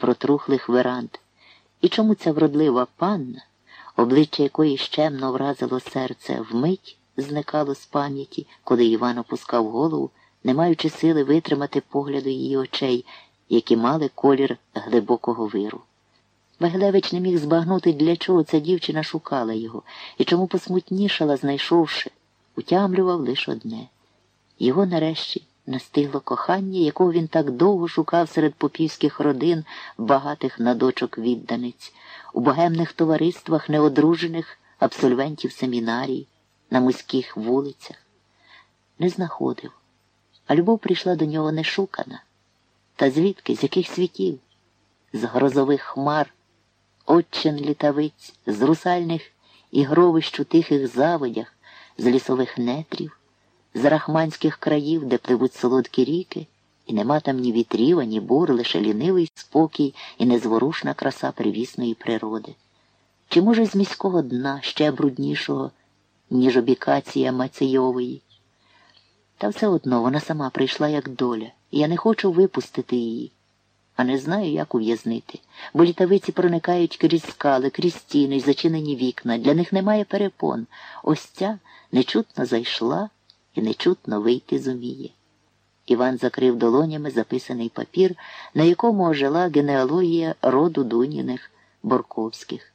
протрухлих веранд. І чому ця вродлива панна, обличчя якої щемно вразило серце, вмить зникало з пам'яті, коли Іван опускав голову, не маючи сили витримати погляду її очей, які мали колір глибокого виру. Вагелевич не міг збагнути, для чого ця дівчина шукала його і чому посмутнішала, знайшовши, утямлював лише одне. Його нарешті настигло кохання, якого він так довго шукав серед попівських родин, багатих на дочок відданиць, у богемних товариствах неодружених абсольвентів семінарій, на муських вулицях. Не знаходив, а любов прийшла до нього нешукана. Та звідки, з яких світів? З грозових хмар, отчин літавиць, з русальних ігровищ у тихих заводях, з лісових нетрів з рахманських країв, де пливуть солодкі ріки, і нема там ні вітрів, ані бур, лише лінивий спокій і незворушна краса привісної природи. Чи, може, з міського дна ще бруднішого, ніж обікація Мацейової? Та все одно вона сама прийшла як доля, і я не хочу випустити її, а не знаю, як ув'язнити, бо літавиці проникають крізь скали, крізь стіни й зачинені вікна. Для них немає перепон. Ось ця нечутно зайшла і нечутно вийти зуміє. Іван закрив долонями записаний папір, на якому ожила генеалогія роду Дуніних Борковських.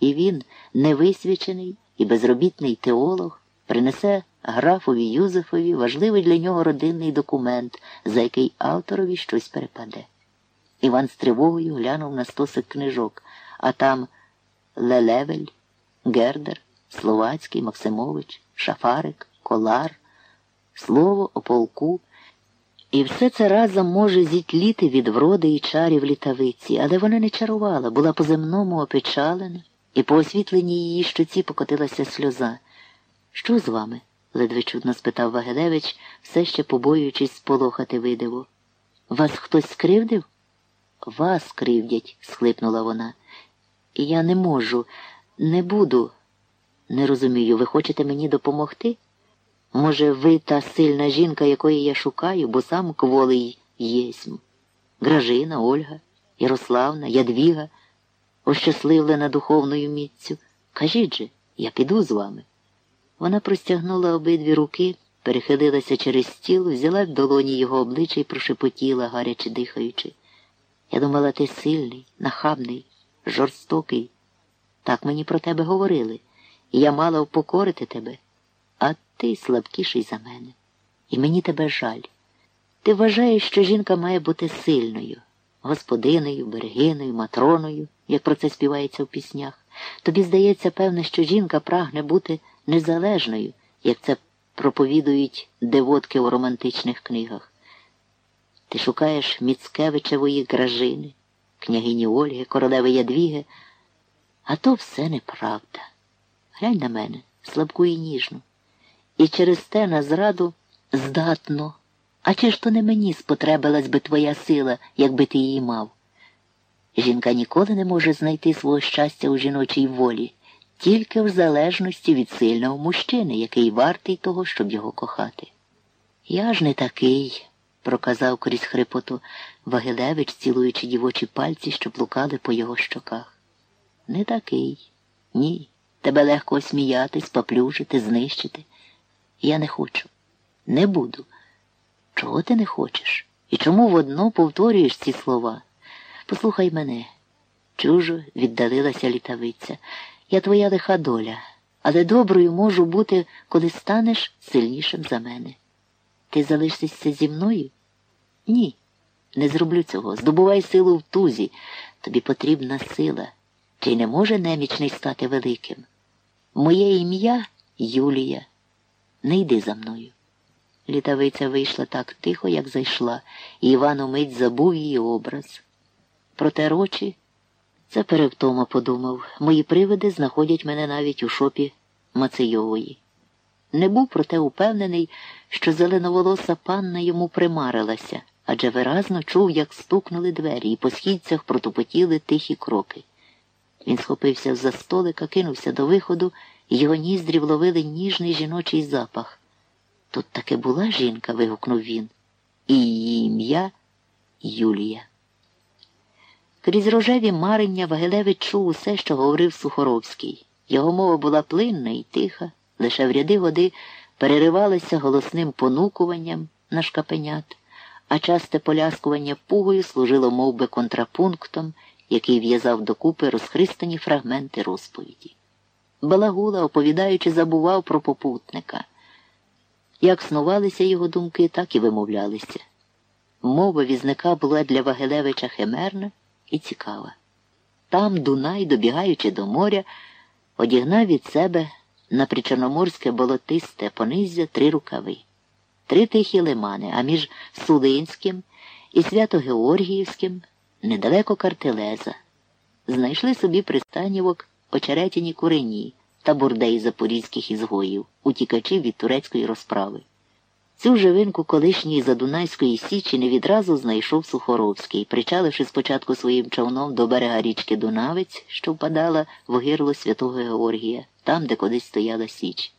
І він, невисвячений і безробітний теолог, принесе графові Юзефові важливий для нього родинний документ, за який авторові щось перепаде. Іван з тривогою глянув на стосик книжок, а там Лелевель, Гердер, Словацький, Максимович, Шафарик, Колар слово о полку, і все це разом може зітліти від вроди і чарів літавиці, але вона не чарувала, була по земному опечалена, і по освітленій її щоці покотилася сльоза. Що з вами? ледве чудно спитав Вагелевич, все ще побоюючись сполохати видиво. Вас хтось скривдив? Вас кривдять, схлипнула вона. Я не можу, не буду. Не розумію, ви хочете мені допомогти? Може, ви та сильна жінка, якої я шукаю, бо сам кволий єсмь. Гражина, Ольга, Ярославна, Ядвіга, ощасливлена духовною міцю. Кажіть же, я піду з вами. Вона простягнула обидві руки, перехилилася через стіл, взяла в долоні його обличчя і прошепотіла, гаряче дихаючи. Я думала, ти сильний, нахабний, жорстокий. Так мені про тебе говорили, і я мала впокорити тебе а ти слабкіший за мене. І мені тебе жаль. Ти вважаєш, що жінка має бути сильною, господиною, берегиною, матроною, як про це співається в піснях. Тобі здається, певне, що жінка прагне бути незалежною, як це проповідують девотки у романтичних книгах. Ти шукаєш Міцкевичевої гражини, княгині Ольги, королеви Ядвіги, а то все неправда. Глянь на мене, слабку і ніжну і через те на зраду здатно. А чи ж то не мені спотребилась би твоя сила, якби ти її мав? Жінка ніколи не може знайти свого щастя у жіночій волі, тільки в залежності від сильного мужчини, який вартий того, щоб його кохати. Я ж не такий, проказав крізь хрипоту Вагилевич, цілуючи дівочі пальці, що плукали по його щоках. Не такий. Ні. Тебе легко осміятись, поплюжити, знищити. Я не хочу. Не буду. Чого ти не хочеш? І чому водно повторюєш ці слова? Послухай мене. Чужо віддалилася літавиця. Я твоя лиха доля, але доброю можу бути, коли станеш сильнішим за мене. Ти залишишся зі мною? Ні, не зроблю цього. Здобувай силу в тузі. Тобі потрібна сила. Чи не може немічний стати великим? Моє ім'я Юлія. Не йди за мною. Літавиця вийшла так тихо, як зайшла, і Іван умить забув її образ. Проте рочі, це перевтома подумав, мої привиди знаходять мене навіть у шопі Мацейової. Не був проте упевнений, що зеленоволоса панна йому примарилася, адже виразно чув, як стукнули двері, і по східцях протопотіли тихі кроки. Він схопився за столика, кинувся до виходу його ніздрі вловили ніжний жіночий запах. Тут таки була жінка, вигукнув він, і її ім'я Юлія. Крізь рожеві марення Вагилевич чув усе, що говорив Сухоровський. Його мова була плинна і тиха, лише в ряди годи переривалися голосним понукуванням на шкапенят, а часте поляскування пугою служило мов би, контрапунктом, який в'язав докупи розхристані фрагменти розповіді. Балагула, оповідаючи, забував про попутника. Як снувалися його думки, так і вимовлялися. Мова візника була для Вагилевича химерна і цікава. Там Дунай, добігаючи до моря, одігнав від себе на причорноморське болотисте понизя три рукави, три тихі лимани, а між Сулинським і Свято-Георгіївським недалеко картелеза. Знайшли собі пристанівок очеретяні курені та бурдей запорізьких ізгоїв, утікачів від турецької розправи. Цю живинку колишньої Задунайської Січі не відразу знайшов Сухоровський, причаливши спочатку своїм човном до берега річки Дунавець, що впадала в гирло святого Георгія, там, де колись стояла Січ.